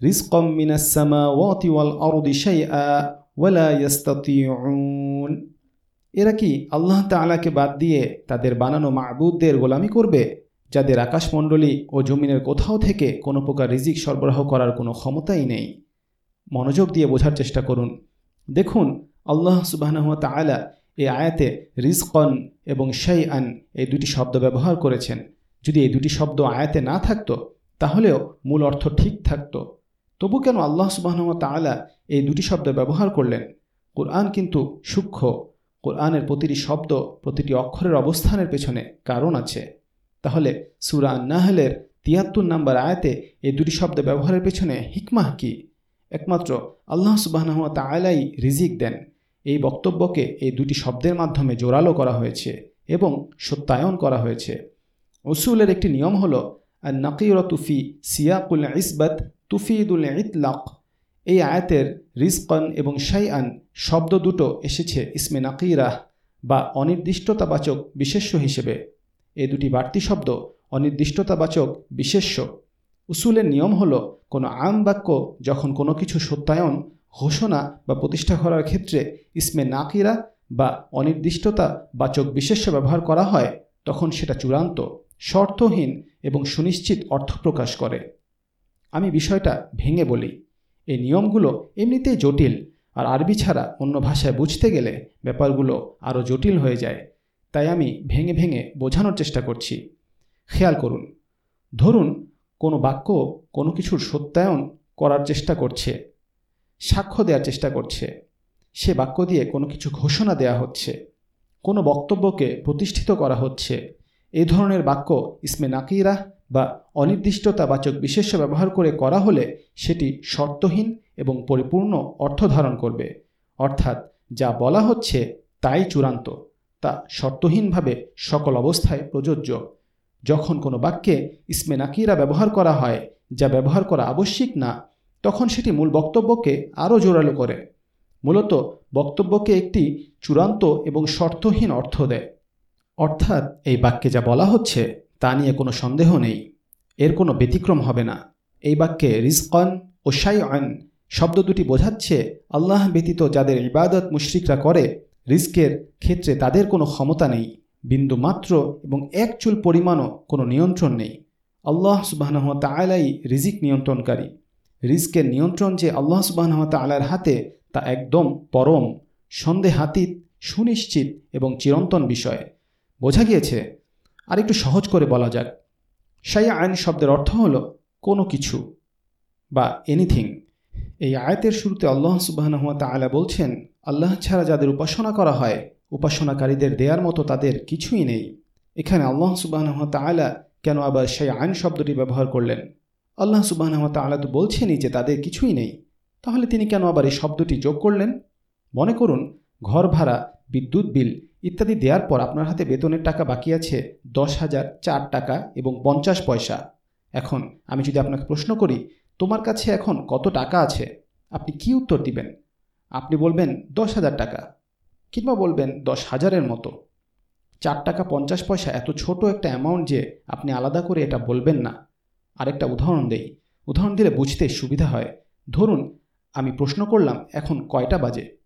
رزقا من السماوات والأرض شيئا ولا يستطيعون এরা কি আল্লাহ তাআলাকে বাদ দিয়ে তাদের বানানো মাবুদদের গোলামি করবে যাদের আকাশমণ্ডলী ও জমিনের কোথাও থেকে কোনো প্রকার রিজিক সরবরাহ করার কোনো ক্ষমতাই নেই মনোযোগ দিয়ে বোঝার চেষ্টা করুন দেখুন আল্লাহ সুবাহ তাআলা এই আয়াতে রিজকন এবং শাই আন এই দুটি শব্দ ব্যবহার করেছেন। যদি এই দুটি শব্দ আয়াতে না থাকতো, তাহলেও মূল অর্থ ঠিক থাকতো। তবু কেন আল্লাহ সুবাহ তাআলা এই দুটি শব্দ ব্যবহার করলেন? কোরআন কিন্তু সূক্ষ্ম। কোরআনের প্রতিটি শব্দ প্রতিটি অক্ষরের অবস্থানের পেছনে কারণ আছে। তাহলে সুরা নাহলের তিয়াত্তর নাম্বার আয়াতে এই দুটি শব্দ ব্যবহারের পেছনে হিকমাহ কি? একমাত্র আল্লাহ সুবাহ তাআলাই রিজিক দেন। এই বক্তব্যকে এই দুটি শব্দের মাধ্যমে জোরালো করা হয়েছে এবং সত্যায়ন করা হয়েছে। উসুলের একটি নিয়ম হল আর নাকির তুফি সিয়াকুল ইসবাত তুফিদুল ইতলাক। এই আয়াতের রিজকন এবং শাইআন শব্দ দুটো এসেছে ইসমে নাকিরাহ বা অনির্দিষ্টতাবাচক বিশেষ্য হিসেবে। এই দুটি বাড়তি শব্দ অনির্দিষ্টতাবাচক বিশেষ্য। উসুলের নিয়ম হল, কোনো আম বাক্য যখন কোনো কিছু সত্যায়ন ঘোষণা বা প্রতিষ্ঠা করার ক্ষেত্রে ইসমে নাকিরা বা অনির্দিষ্টতা বাচক বিশেষ্য ব্যবহার করা হয়, তখন সেটা চূড়ান্ত, শর্তহীন এবং সুনিশ্চিত অর্থ প্রকাশ করে। আমি বিষয়টা ভেঙে বলি। এই নিয়মগুলো এমনিতেই জটিল আর আরবি ছাড়া অন্য ভাষায় বুঝতে গেলে ব্যাপারগুলো আরও জটিল হয়ে যায়। তাই আমি ভেঙে ভেঙে বোঝানোর চেষ্টা করছি। খেয়াল করুন, ধরুন কোনো বাক্য কোনো কিছুর সত্যায়ন করার চেষ্টা করছে। সাক্ষ্য দেওয়ার চেষ্টা করছে। সে বাক্য দিয়ে কোনো কিছু ঘোষণা দেয়া হচ্ছে। কোনো বক্তব্যকে প্রতিষ্ঠিত করা হচ্ছে। এই ধরনের বাক্য ইসমে নাকিরা বা অনির্দিষ্টতাবাচক বিশেষ্য ব্যবহার করে করা হলে সেটি শর্তহীন এবং পরিপূর্ণ অর্থ ধারণ করবে। অর্থাৎ যা বলা হচ্ছে তাই চূড়ান্ত। তা শর্তহীনভাবে সকল অবস্থায় প্রযোজ্য। যখন কোনো বাক্যে ইসমে নাকিরা ব্যবহার করা হয়, যা ব্যবহার করা আবশ্যিক না তখন সেটি মূল বক্তব্যকে আরও জোরালো করে। মূলত বক্তব্যকে একটি চূড়ান্ত এবং শর্তহীন অর্থ দেয়। অর্থাৎ এই বাক্যে যা বলা হচ্ছে, তা নিয়ে কোনো সন্দেহ নেই। এর কোনো ব্যতিক্রম হবে না। এই বাক্যে রিজকন ও আন শব্দ দুটি বোঝাচ্ছে আল্লাহ ব্যতীত যাদের ইবাদত মুশরিকরা করে রিস্কের ক্ষেত্রে তাদের কোনো ক্ষমতা নেই। বিন্দু মাত্র এবং এক চুল পরিমাণও কোনো নিয়ন্ত্রণ নেই। আল্লাহ সুবাহ তালাই রিজিক নিয়ন্ত্রণকারী। রিস্কের নিয়ন্ত্রণ যে আল্লাহ সুবাহ আলার হাতে, তা একদম পরম, সন্দেহাতীত, সুনিশ্চিত এবং চিরন্তন বিষয়। বোঝা গিয়েছে? আর একটু সহজ করে বলা যাক। সাইয়া আইন শব্দের অর্থ হল কোনো কিছু বা এনিথিং এই আয়াতের শুরুতে আল্লাহ সুবাহ তালা বলছেন, আল্লাহ ছাড়া যাদের উপাসনা করা হয়, উপাসনাকারীদের দেয়ার মতো তাদের কিছুই নেই। এখানে আল্লাহ সুবাহ তালা কেন আবার সেই আইন শব্দটি ব্যবহার করলেন? আল্লাহ সুবাহ তালা তো বলছেনই যে তাদের কিছুই নেই। তাহলে তিনি কেন আবার এই শব্দটি যোগ করলেন? মনে করুন, ঘর ভাড়া, বিদ্যুৎ বিল ইত্যাদি দেওয়ার পর আপনার হাতে বেতনের টাকা বাকি আছে দশ হাজার চার টাকা এবং পঞ্চাশ পয়সা। এখন আমি যদি আপনাকে প্রশ্ন করি, তোমার কাছে এখন কত টাকা আছে? আপনি কি উত্তর দিবেন? আপনি বলবেন দশ হাজার টাকা কিংবা বলবেন দশ হাজারের মতো। চার টাকা পঞ্চাশ পয়সা এত ছোট একটা অ্যামাউন্ট যে আপনি আলাদা করে এটা বলবেন না। আরেকটা উদাহরণ দেই। উদাহরণ দিলে বুঝতে সুবিধা হয়। ধরুন, আমি প্রশ্ন করলাম, এখন কয়টা বাজে?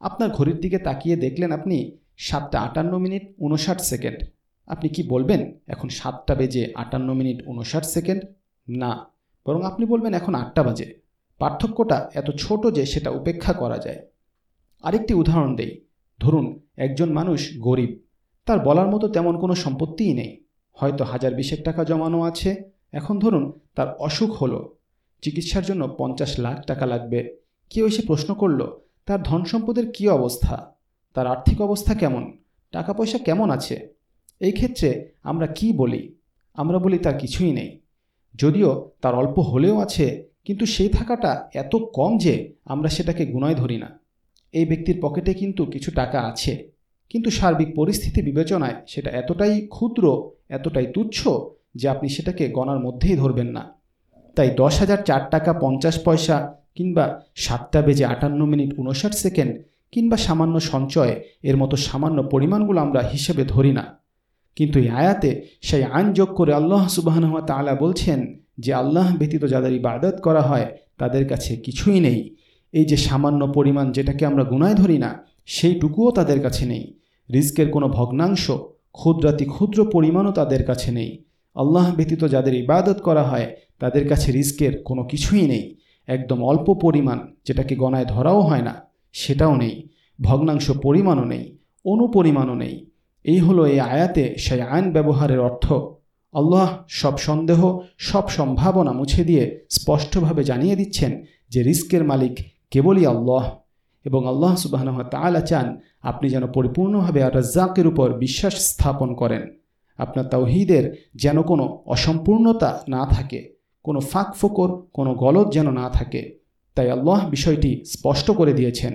আপনার ঘড়ির দিকে তাকিয়ে দেখলেন আপনি সাতটা আটান্ন মিনিট উনষাট সেকেন্ড। আপনি কি বলবেন, এখন সাতটা বেজে আটান্ন মিনিট উনষাট সেকেন্ড? না, বরং আপনি বলবেন, এখন আটটা বাজে। পার্থক্যটা এত ছোট যে সেটা উপেক্ষা করা যায়। আরেকটি উদাহরণ দেই। ধরুন, একজন মানুষ গরিব। তার বলার মতো তেমন কোনো সম্পত্তিই নেই। হয়তো হাজার বিশেক টাকা জমানো আছে এখন ধরুন তার অসুখ হলো, চিকিৎসার জন্য পঞ্চাশ লাখ টাকা লাগবে। কেউ এসে প্রশ্ন করল, তার ধন সম্পদের কী অবস্থা? তার আর্থিক অবস্থা কেমন? টাকা পয়সা কেমন আছে? এই ক্ষেত্রে আমরা কি বলি? আমরা বলি তার কিছুই নেই। যদিও তার অল্প হলেও আছে, কিন্তু সেই থাকাটা এত কম যে আমরা সেটাকে গুণায় ধরি না। এই ব্যক্তির পকেটে কিন্তু কিছু টাকা আছে, কিন্তু সার্বিক পরিস্থিতি বিবেচনায় সেটা এতটাই ক্ষুদ্র, এতটাই তুচ্ছ যে আপনি সেটাকে গণার মধ্যেই ধরবেন না। তাই দশ হাজার চার টাকা পঞ্চাশ পয়সা কিংবা সাতটা বেজে আটান্ন মিনিট উনষাট সেকেন্ড কিংবা সামান্য সঞ্চয় এর মতো সামান্য পরিমাণগুলো আমরা হিসেবে ধরি না। কিন্তু এই আয়াতে সেই আইন যোগ করে আল্লাহ সুবাহানুয়া তালা বলছেন যে আল্লাহ ব্যতীত যাদের ইবাদত করা হয় তাদের কাছে কিছুই নেই। এই যে সামান্য পরিমাণ যেটাকে আমরা গুনায় ধরি না, সেইটুকুও তাদের কাছে নেই। রিস্কের কোনো ভগ্নাংশ ক্ষুদ্রাতি ক্ষুদ্র পরিমাণও তাদের কাছে নেই। আল্লাহ ব্যতীত যাদের ইবাদত করা হয়, তাদের কাছে রিস্কের কোনো কিছুই নেই। একদম অল্প পরিমাণ, যেটাকে গণায় ধরাও হয় না, সেটাও নেই। ভগ্নাংশ পরিমাণও নেই, অনুপরিমাণও নেই। এই হলো এই আয়াতে সেই আইন ব্যবহারের অর্থ। আল্লাহ সব সন্দেহ, সব সম্ভাবনা মুছে দিয়ে স্পষ্টভাবে জানিয়ে দিচ্ছেন যে রিস্কের মালিক কেবলই আল্লাহ। এবং আল্লাহ সুবাহ তালা চান আপনি যেন পরিপূর্ণভাবে আর রাজ্জাকের উপর বিশ্বাস স্থাপন করেন। আপনার তাওহিদের যেন কোনো অসম্পূর্ণতা না থাকে, কোনো ফাঁক ফোকর, কোনো গলদ যেন না থাকে। তাই আল্লাহ বিষয়টি স্পষ্ট করে দিয়েছেন।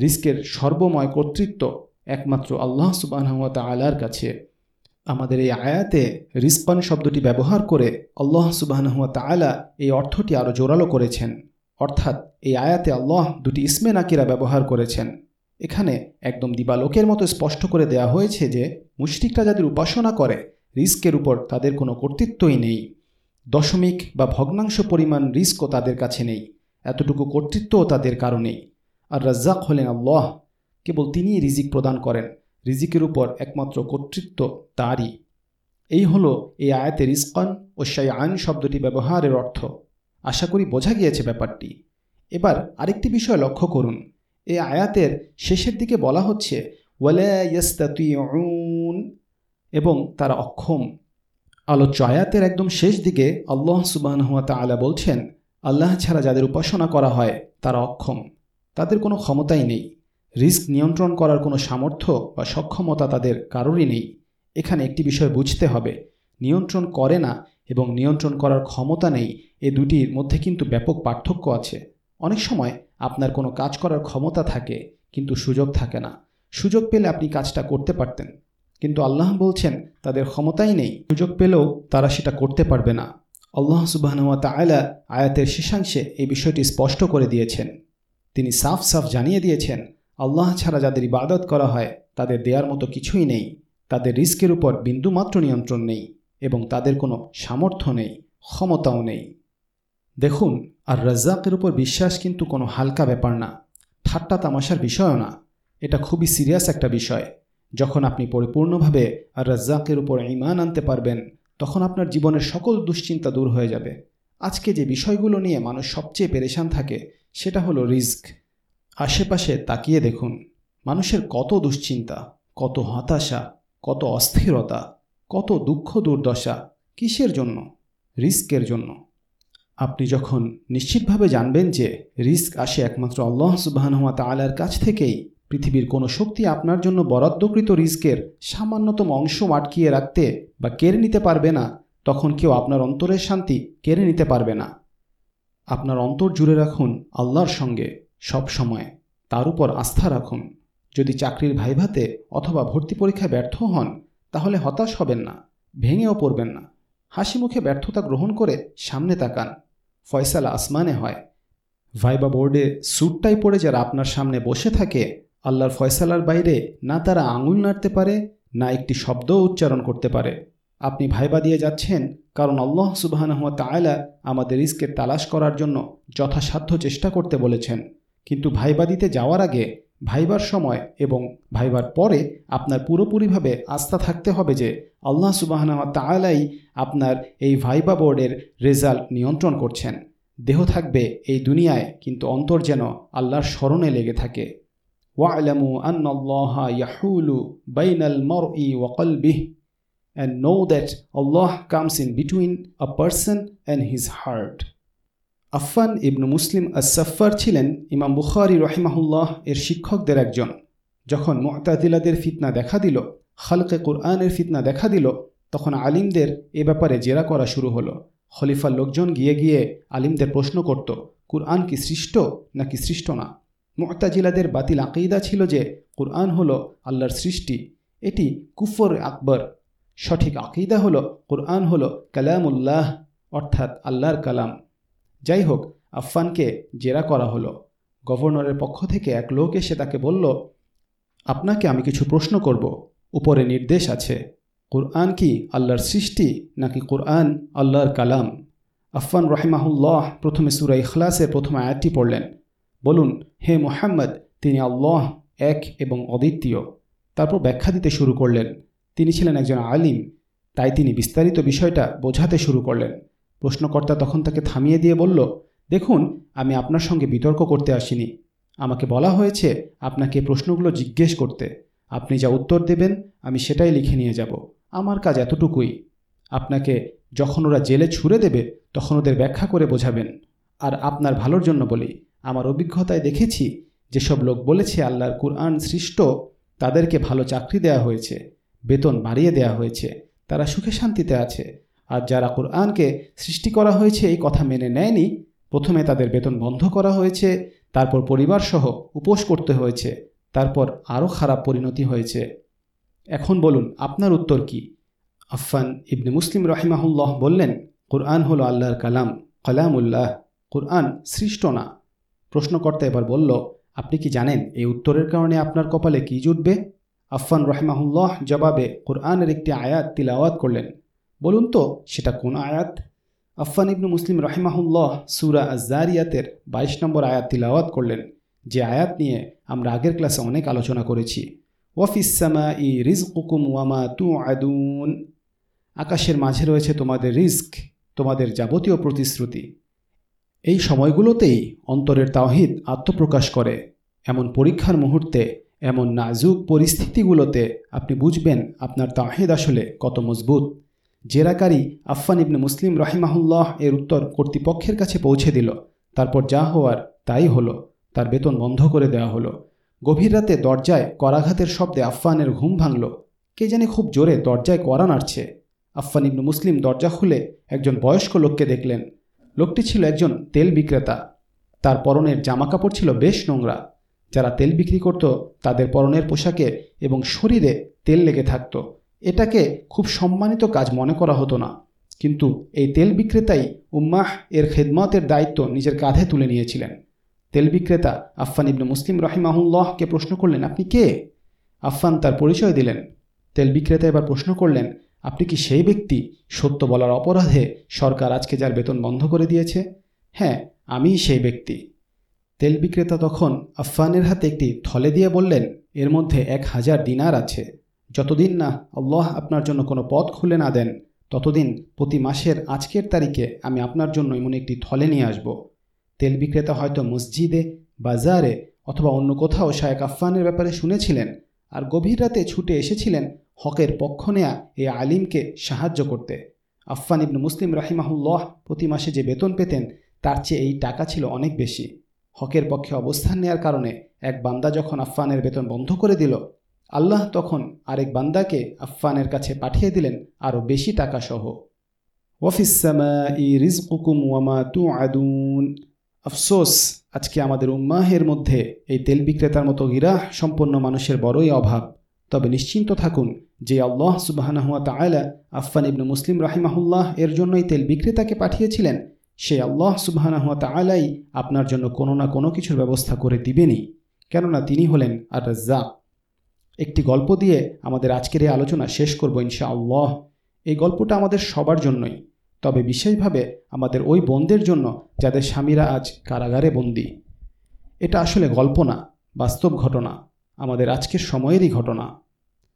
রিস্কের সর্বময় কর্তৃত্ব একমাত্র আল্লাহ সুবাহত আলার কাছে। আমাদের এই আয়াতে রিস্পান শব্দটি ব্যবহার করে আল্লাহ সুবাহত আলা এই অর্থটি আরও জোরালো করেছেন। অর্থাৎ এই আয়াতে আল্লাহ দুটি ইসমে নাকিরা ব্যবহার করেছেন। এখানে একদম দিবালোকের মতো স্পষ্ট করে দেয়া হয়েছে যে, মুশরিকরা যাদের উপাসনা করে রিস্কের উপর তাদের কোনো কর্তৃত্বই নেই। দশমিক বা ভগ্নাংশ পরিমাণ রিস্কও তাদের কাছে নেই। এতটুকু কর্তৃত্বও তাদের কারণেই আর রাজ্জাক হলেন আল্লাহ। কেবল তিনিই রিজিক প্রদান করেন। রিজিকের উপর একমাত্র কর্তৃত্ব তারই। এই হলো এই আয়াতে রিস্কন ও সেই আইন শব্দটি ব্যবহারের অর্থ। আশা করি বোঝা গিয়েছে ব্যাপারটি। এবার আরেকটি বিষয় লক্ষ্য করুন। এই আয়াতের শেষের দিকে বলা হচ্ছে এবং তারা অক্ষম। আলোচ্য আয়াতের একদম শেষ দিকে আল্লাহ সুবাহ তালা বলছেন, আল্লাহ ছাড়া যাদের উপাসনা করা হয়, তারা অক্ষম। তাদের কোনো ক্ষমতাই নেই। রিস্ক নিয়ন্ত্রণ করার কোনো সামর্থ্য বা সক্ষমতা তাদের কারোরই নেই। এখানে একটি বিষয় বুঝতে হবে, নিয়ন্ত্রণ করে না এবং নিয়ন্ত্রণ করার ক্ষমতা নেই, এ দুটির মধ্যে কিন্তু ব্যাপক পার্থক্য আছে। অনেক সময় আপনার কোনো কাজ করার ক্ষমতা থাকে, কিন্তু সুযোগ থাকে না। সুযোগ পেলে আপনি কাজটা করতে পারতেন। কিন্তু আল্লাহ বলছেন, তাদের ক্ষমতাই নেই। সুযোগ পেলেও তারা সেটা করতে পারবে না। আল্লাহ সুবাহনুয়া তায়লা আয়াতের শেষাংশে এই বিষয়টি স্পষ্ট করে দিয়েছেন। তিনি সাফ সাফ জানিয়ে দিয়েছেন, আল্লাহ ছাড়া যাদের ইবাদত করা হয়, তাদের দেয়ার মতো কিছুই নেই। তাদের রিস্কের উপর বিন্দুমাত্র নিয়ন্ত্রণ নেই এবং তাদের কোনো সামর্থ্য নেই, ক্ষমতাও নেই। দেখুন, আর রাজ্জাকের উপর বিশ্বাস কিন্তু কোনো হালকা ব্যাপার না। ঠাট্টা তামাশার বিষয়ও না। এটা খুবই সিরিয়াস একটা বিষয়। যখন আপনি পরিপূর্ণভাবে আর রাজ্জাকের উপর ইমান আনতে পারবেন, তখন আপনার জীবনের সকল দুশ্চিন্তা দূর হয়ে যাবে। আজকে যে বিষয়গুলো নিয়ে মানুষ সবচেয়ে পেরেশান থাকে, সেটা হলো রিস্ক। আশেপাশে তাকিয়ে দেখুন, মানুষের কত দুশ্চিন্তা, কত হতাশা, কত অস্থিরতা, কত দুঃখ দুর্দশা কিসের জন্য? রিস্কের জন্য। আপনি যখন নিশ্চিতভাবে জানবেন যে রিস্ক আসে একমাত্র আল্লাহ সুবাহানুয়া তালার কাছ থেকেই, পৃথিবীর কোনো শক্তি আপনার জন্য বরাদ্দকৃত রিস্কের সামান্যতম অংশ আটকিয়ে রাখতে বা কেড়ে নিতে পারবে না, তখন কেউ আপনার অন্তরের শান্তি কেড়ে নিতে পারবে না। আপনার অন্তর জুড়ে রাখুন আল্লাহর সঙ্গে সব সময়। তার উপর আস্থা রাখুন। যদি চাকরির ভাইভাতে অথবা ভর্তি পরীক্ষায় ব্যর্থ হন, তাহলে হতাশ হবেন না, ভেঙেও পড়বেন না। হাসি মুখে ব্যর্থতা গ্রহণ করে সামনে তাকান। ফয়সালা আসমানে হয়। ভাইবা বোর্ডে স্যুটটাই পড়ে যারা আপনার সামনে বসে থাকে, আল্লাহর ফয়সালার বাইরে না তারা আঙুল নাড়তে পারে, না একটি শব্দও উচ্চারণ করতে পারে। আপনি ভাইবা দিয়ে যাচ্ছেন কারণ আল্লাহ সুবাহানহুয়া তায়লা আমাদের রিস্কের তালাশ করার জন্য যথাসাধ্য চেষ্টা করতে বলেছেন। কিন্তু ভাইবা দিতে যাওয়ার আগে ভাইবার সময় এবং ভাইবার পরে আপনার পুরোপুরিভাবে আস্থা থাকতে হবে যে আল্লাহ সুবাহানহুয়া তায়লাই আপনার এই ভাইবা বোর্ডের রেজাল্ট নিয়ন্ত্রণ করছেন দেহ থাকবে এই দুনিয়ায়, কিন্তু অন্তর যেন আল্লাহর স্মরণে লেগে থাকে ওয়ালামু আন্নাল্লাহ ইয়াহুলু বাইনাল মারই ওয়া কলবিহ and no that Allah comes in between a person and his heart. Affan ibnu Muslim Assaffar ছিলেন ইমাম বুখারি রহিমাহুল্লাহ এর শিক্ষকদের একজন। যখন মোতাদিলাদের ফিতনা দেখা দিল, খালকে কুরআনের ফিতনা দেখা দিল, তখন আলিমদের এ ব্যাপারে জেরা করা শুরু হলো। খলিফার লোকজন গিয়ে গিয়ে আলিমদের প্রশ্ন করত, কুরআন কি সৃষ্ট নাকি সৃষ্ট না? মোতাজিলাদের বাতিল আকিদা ছিল যে, কুরআন হল আল্লাহর সৃষ্টি, এটি কুফর আকবর। সঠিক আকিদা হলো কোরআন হলো কালামুল্লাহ, অর্থাৎ আল্লাহর কালাম। যাই হোক আফফানকে জেরা করা হলো। গভর্নরের পক্ষ থেকে এক লোক এসে তাকে বলল, আপনাকে আমি কিছু প্রশ্ন করব। উপরে নির্দেশ আছে, কোরআন কি আল্লাহর সৃষ্টি নাকি কোরআন আল্লাহর কালাম? আফফান রহিমাহুল্লাহ প্রথমে সুরা ইখলাসের প্রথম আয়াতটি পড়লেন। বলুন, হে মোহাম্মদ, তিনি আল্লাহ এক এবং অদ্বিতীয়। তারপর ব্যাখ্যা দিতে শুরু করলেন। তিনি ছিলেন একজন আলিম, তাই তিনি বিস্তারিত বিষয়টা বোঝাতে শুরু করলেন। প্রশ্নকর্তা তখন তাকে থামিয়ে দিয়ে বলল, দেখুন, আমি আপনার সঙ্গে বিতর্ক করতে আসিনি। আমাকে বলা হয়েছে আপনাকে প্রশ্নগুলো জিজ্ঞেস করতে। আপনি যা উত্তর দেবেন, আমি সেটাই লিখে নিয়ে যাব। আমার কাজ এতটুকুই। আপনাকে যখন ওরা জেলে ছুড়ে দেবে, তখন ওদের ব্যাখ্যা করে বোঝাবেন। আর আপনার ভালোর জন্য বলি, আমার অভিজ্ঞতায় দেখেছি, যেসব লোক বলেছে আল্লাহর কুরআন সৃষ্ট, তাদেরকে ভালো চাকরি দেয়া হয়েছে, বেতন বাড়িয়ে দেয়া হয়েছে, তারা সুখে শান্তিতে আছে। আর যারা কোরআনকে সৃষ্টি করা হয়েছে, এই কথা মেনে নেয়নি, প্রথমে তাদের বেতন বন্ধ করা হয়েছে, তারপর পরিবারসহ উপোস করতে হয়েছে, তারপর আরও খারাপ পরিণতি হয়েছে। এখন বলুন, আপনার উত্তর কি? আফফান ইবনে মুসলিম রহিমাহুল্লাহ বললেন, কোরআন হলো আল্লাহর কালাম, কালামুল্লাহ, কোরআন সৃষ্ট না। প্রশ্নকর্তা এবার বলল, আপনি কি জানেন এই উত্তরের কারণে আপনার কপালে কি জুটবে? আফফান রহিমাহুল্লাহ জবাবে কোরআনের একটি আয়াত তিলাওয়াত করলেন বলুন তো, সেটা কোন আয়াত? আফফান ইবনু মুসলিম রহিমাহুল্লাহ সুরা আজারিয়াতের বাইশ নম্বর আয়াত তিলাওয়াত করলেন। যে আয়াত নিয়ে আমরা আগের ক্লাসে অনেক আলোচনা করেছি। ওয়াফিসামা ই রিজকুকুম ওয়ামা তু আদুন আকাশের মাঝে রয়েছে তোমাদের রিস্ক তোমাদের যাবতীয় প্রতিশ্রুতি। এই সময়গুলোতেই অন্তরের তাওহিদ আত্মপ্রকাশ করে। এমন পরীক্ষার মুহূর্তে, এমন নাজুক পরিস্থিতিগুলোতে আপনি বুঝবেন আপনার তাহিদ আসলে কত মজবুত। জেরাকারী আফফান ইবনে মুসলিম রাহিমাহুল্লাহ এর উত্তর কর্তৃপক্ষের কাছে পৌঁছে দিল। তারপর যা হওয়ার তাই হলো। তার বেতন বন্ধ করে দেওয়া হলো। গভীর রাতে দরজায় করাঘাতের শব্দে আফফানের ঘুম ভাঙল। কে জানে খুব জোরে দরজায় করা নাড়ছে। আফফান ইবনু মুসলিম দরজা খুলে একজন বয়স্ক লোককে দেখলেন। লোকটি ছিল একজন তেল বিক্রেতা। তার পরনের জামাকাপড় ছিল বেশ নোংরা। যারা তেল বিক্রি করত তাদের পরনের পোশাকে এবং শরীরে তেল লেগে থাকত। এটাকে খুব সম্মানিত কাজ মনে করা হতো না। কিন্তু এই তেল বিক্রেতাই উম্মাহ এর খেদমতের দায়িত্ব নিজের কাঁধে তুলে নিয়েছিলেন। তেল বিক্রেতা আফফান ইবনু মুসলিম রহিমাহুল্লাহকে প্রশ্ন করলেন, আপনি কে? আফফান তার পরিচয় দিলেন। তেল বিক্রেতা এবার প্রশ্ন করলেন, আপনি কি সেই ব্যক্তি সত্য বলার অপরাধে সরকার আজকে যার বেতন বন্ধ করে দিয়েছে? হ্যাঁ আমিই সেই ব্যক্তি। তেল বিক্রেতা তখন আফফানের হাতে একটি থলে দিয়ে বললেন, এর মধ্যে এক হাজার দিনার আছে। যতদিন না আল্লাহ আপনার জন্য কোনো পথ খুলে না দেন, ততদিন প্রতি মাসের আজকের তারিখে আমি আপনার জন্য এমন একটি থলে নিয়ে আসব। তেল বিক্রেতা হয়তো মসজিদে, বাজারে অথবা অন্য কোথাও শায়েক আফফানের ব্যাপারে শুনেছিলেন আর গভীর রাতে ছুটে এসেছিলেন হকের পক্ষ নেয়া এই আলিমকে সাহায্য করতে। আফফান ইবনু মুসলিম রাহিমাহুল্লাহ প্রতি মাসে যে বেতন পেতেন, তার চেয়ে এই টাকা ছিল অনেক বেশি। হকের পক্ষে অবস্থান নেয়ার কারণে এক বান্দা যখন আফফানের বেতন বন্ধ করে দিল আল্লাহ তখন আরেক বান্দাকে আফফানের কাছে পাঠিয়ে দিলেন আরও বেশি টাকা সহ। ওয়াফিসামা ই রিজকুকুম ওয়ামা তু আদুন আফসোস, আজকে আমাদের উম্মাহের মধ্যে এই তেল বিক্রেতার মতো গিরাহ সম্পন্ন মানুষের বড়ই অভাব। তবে নিশ্চিন্ত থাকুন যে আল্লাহ সুবাহানাহুয়া তায়লা আফফান ইবনু মুসলিম রাহিমাহুল্লাহ এর জন্যই তেল বিক্রেতাকে পাঠিয়েছিলেন। সে আল্লাহ সুবাহানাহুয়া তায়লাই আপনার জন্য কোনো না কোনো কিছুর ব্যবস্থা করে দিবেনই। কেননা তিনি হলেন আর রাজ্জাক একটি গল্প দিয়ে আমাদের আজকের এই আলোচনা শেষ করব ইনশা আল্লাহ এই গল্পটা আমাদের সবার জন্যই, তবে বিশেষভাবে আমাদের ওই বোনদের জন্য যাদের স্বামীরা আজ কারাগারে বন্দী। এটা আসলে গল্প না, বাস্তব ঘটনা, আমাদের আজকের সময়েরই ঘটনা।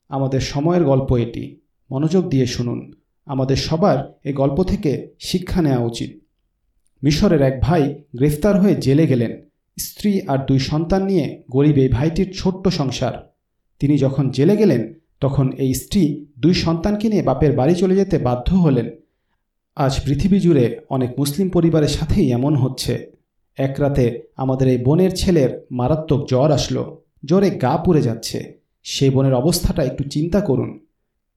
আমাদের সময়ের গল্প এটি, মনোযোগ দিয়ে শুনুন, আমাদের সবার এই গল্প থেকে শিক্ষা নেওয়া উচিত। মিশরের এক ভাই গ্রেফতার হয়ে জেলে গেলেন, স্ত্রী আর দুই সন্তান নিয়ে গরিব এই ভাইটির ছোট্ট সংসার। তিনি যখন জেলে গেলেন, তখন এই স্ত্রী দুই সন্তানকে নিয়ে বাপের বাড়ি চলে যেতে বাধ্য হলেন। আজ পৃথিবী জুড়ে অনেক মুসলিম পরিবারের সাথেই এমন হচ্ছে। এক রাতে আমাদের এই বোনের ছেলের মারাত্মক জ্বর আসলো। জ্বরে গা পুড়ে যাচ্ছে। সেই বোনের অবস্থাটা একটু চিন্তা করুন।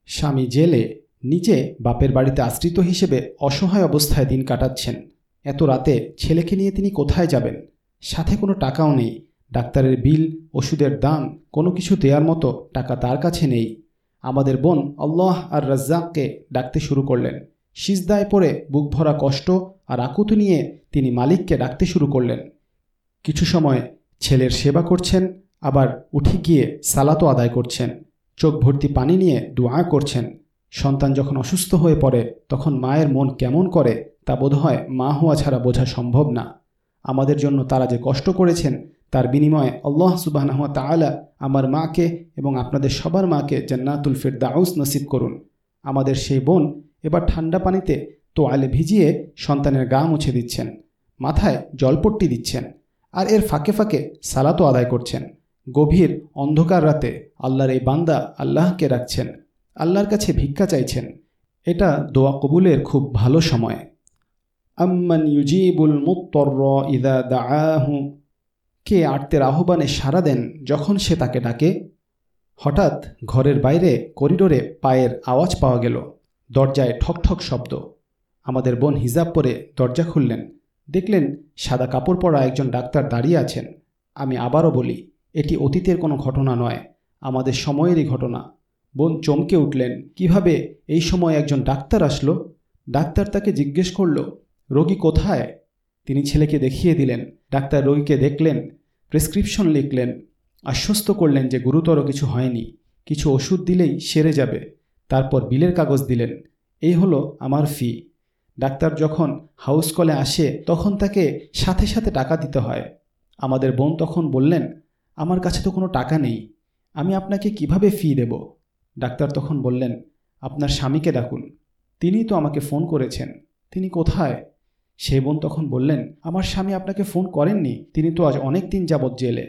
স্বামী জেলে নিজে বাপের বাড়িতে আশ্রিত হিসেবে অসহায় অবস্থায় দিন কাটাচ্ছেন। এত রাতে ছেলেকে নিয়ে তিনি কোথায় যাবেন? সাথে কোনো টাকাও নেই। ডাক্তারের বিল, ওষুধের দাম, কোনো কিছু দেওয়ার মতো টাকা তার কাছে নেই। আমাদের বোন আল্লাহ আর রাজ্জাককে ডাকতে শুরু করলেন। সিজদায় পড়ে বুক ভরা কষ্ট আর আকুতি নিয়ে তিনি মালিককে ডাকতে শুরু করলেন। কিছু সময় ছেলের সেবা করছেন, আবার উঠে গিয়ে সালাতো আদায় করছেন। চোখ ভর্তি পানি নিয়ে দোয়া করছেন। সন্তান যখন অসুস্থ হয়ে পড়ে, তখন মায়ের মন কেমন করে তা বোধহয় মা হওয়া ছাড়া বোঝা সম্ভব না। আমাদের জন্য তারা যে কষ্ট করেছেন তার বিনিময়ে আল্লাহ সুবাহ তাআলা আমার মাকে এবং আপনাদের সবার মাকে জান্নাতুল ফিরদাউস নসিব করুন। আমাদের সেই বোন এবার ঠান্ডা পানিতে তোয়ালে ভিজিয়ে সন্তানের গা মুছে দিচ্ছেন, মাথায় জলপট্টি দিচ্ছেন আর এর ফাঁকে ফাঁকে সালাতো আদায় করছেন। গভীর অন্ধকার রাতে আল্লাহর এই বান্দা আল্লাহকে রাখছেন, আল্লাহর কাছে ভিক্ষা চাইছেন। এটা দোয়া কবুলের খুব ভালো সময়। আম্মান ইউজিবুল মুত্তর ইদা দাআহু কে আর্তের আহ্বানে সাড়া দেন যখন সে তাকে ডাকে? হঠাৎ ঘরের বাইরে করিডোরে পায়ের আওয়াজ পাওয়া গেল। দরজায় ঠক ঠক শব্দ। আমাদের বোন হিজাব পরে দরজা খুললেন। দেখলেন সাদা কাপড় পরা একজন ডাক্তার দাঁড়িয়ে আছেন। আমি আবারও বলি, এটি অতীতের কোনো ঘটনা নয়, আমাদের সময়েরই ঘটনা। বোন চমকে উঠলেন, কীভাবে এই সময় একজন ডাক্তার আসলো? ডাক্তার তাকে জিজ্ঞেস করল, রোগী কোথায়? তিনি ছেলেকে দেখিয়ে দিলেন, ডাক্তার রোগীকে দেখলেন, প্রেসক্রিপশন লিখলেন, আশ্বস্ত করলেন যে গুরুতর কিছু হয়নি, কিছু ওষুধ দিলেই সেরে যাবে। তারপর বিলের কাগজ দিলেন, এই হলো আমার ফি ডাক্তার যখন হাউস কলে আসে, তখন তাকে সাথে সাথে টাকা দিতে হয়। আমাদের বোন তখন বললেন, আমার কাছে তো কোনো টাকা নেই, আমি আপনাকে কীভাবে ফি দেব? ডাক্তার তখন বললেন, আপনার স্বামীকে ডাকুন তিনি তো আমাকে ফোন করেছেন, তিনি কোথায়? সে বোন তখন বললেন, আমার স্বামী আপনাকে ফোন করেননি, তিনি তো আজ অনেক দিন যাবৎ জেলে।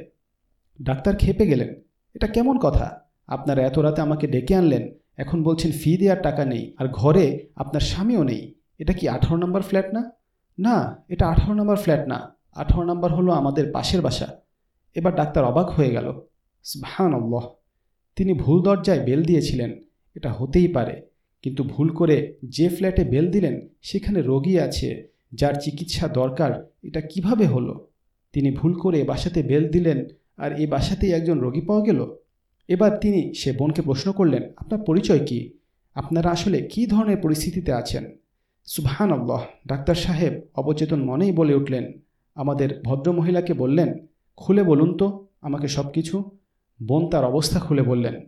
ডাক্তার খেপে গেলেন, এটা কেমন কথা? আপনারা এত রাতে আমাকে ডেকে আনলেন, এখন বলছেন ফি দেওয়ার টাকা নেই, আর ঘরে আপনার স্বামীও নেই। এটা কি আঠারো নম্বর ফ্ল্যাট না? না, এটা আঠারো নম্বর ফ্ল্যাট না, আঠারো নম্বর হলো আমাদের পাশের বাসা। এবার ডাক্তার অবাক হয়ে গেল ভান আল্লাহ তিনি ভুল দরজায় বেল দিয়েছিলেন, এটা হতেই পারে, কিন্তু ভুল করে যে ফ্ল্যাটে বেল দিলেন, সেখানে রোগী আছে যার চিকিৎসা দরকার, এটা কীভাবে হলো? তিনি ভুল করে বাসাতে বেল দিলেন, আর এই বাসাতেই একজন রোগী পাওয়া গেল। এবার তিনি সে বোনকে প্রশ্ন করলেন, আপনার পরিচয় কি? আপনারা আসলে কী ধরনের পরিস্থিতিতে আছেন? সুবহান আল্লাহ ডাক্তার সাহেব অবচেতন মনেই বলে উঠলেন। আমাদের ভদ্রমহিলাকে বললেন, খুলে বলুন তো আমাকে সব কিছু বোন তার অবস্থা খুলে বললেন।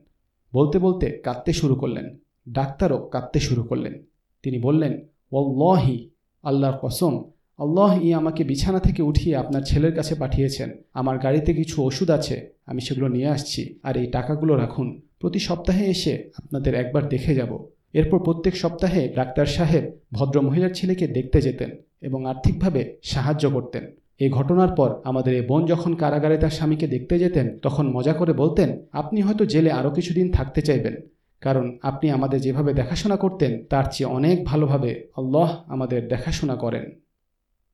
বলতে বলতে কাঁদতে শুরু করলেন। ডাক্তারও কাঁদতে শুরু করলেন। তিনি বললেন ওল্লাহি আল্লাহর কসম, আল্লাহ ই আমাকে বিছানা থেকে উঠিয়ে আপনার ছেলের কাছে পাঠিয়েছেন। আমার গাড়িতে কিছু ওষুধ আছে, আমি সেগুলো নিয়ে আসছি, আর এই টাকাগুলো রাখুন। প্রতি সপ্তাহে এসে আপনাদের একবার দেখে যাব। এরপর প্রত্যেক সপ্তাহে ডাক্তার সাহেব ভদ্র মহিলার ছেলেকে দেখতে যেতেন এবং আর্থিকভাবে সাহায্য করতেন। এই ঘটনার পর আমাদের এই বোন যখন কারাগারে তার স্বামীকে দেখতে যেতেন, তখন মজা করে বলতেন, আপনি হয়তো জেলে আরও কিছুদিন থাকতে চাইবেন। কারণ আপনি আমাদের যেভাবে দেখাশোনা করতেন তার চেয়ে অনেক ভালোভাবে আল্লাহ আমাদের দেখাশোনা করেন।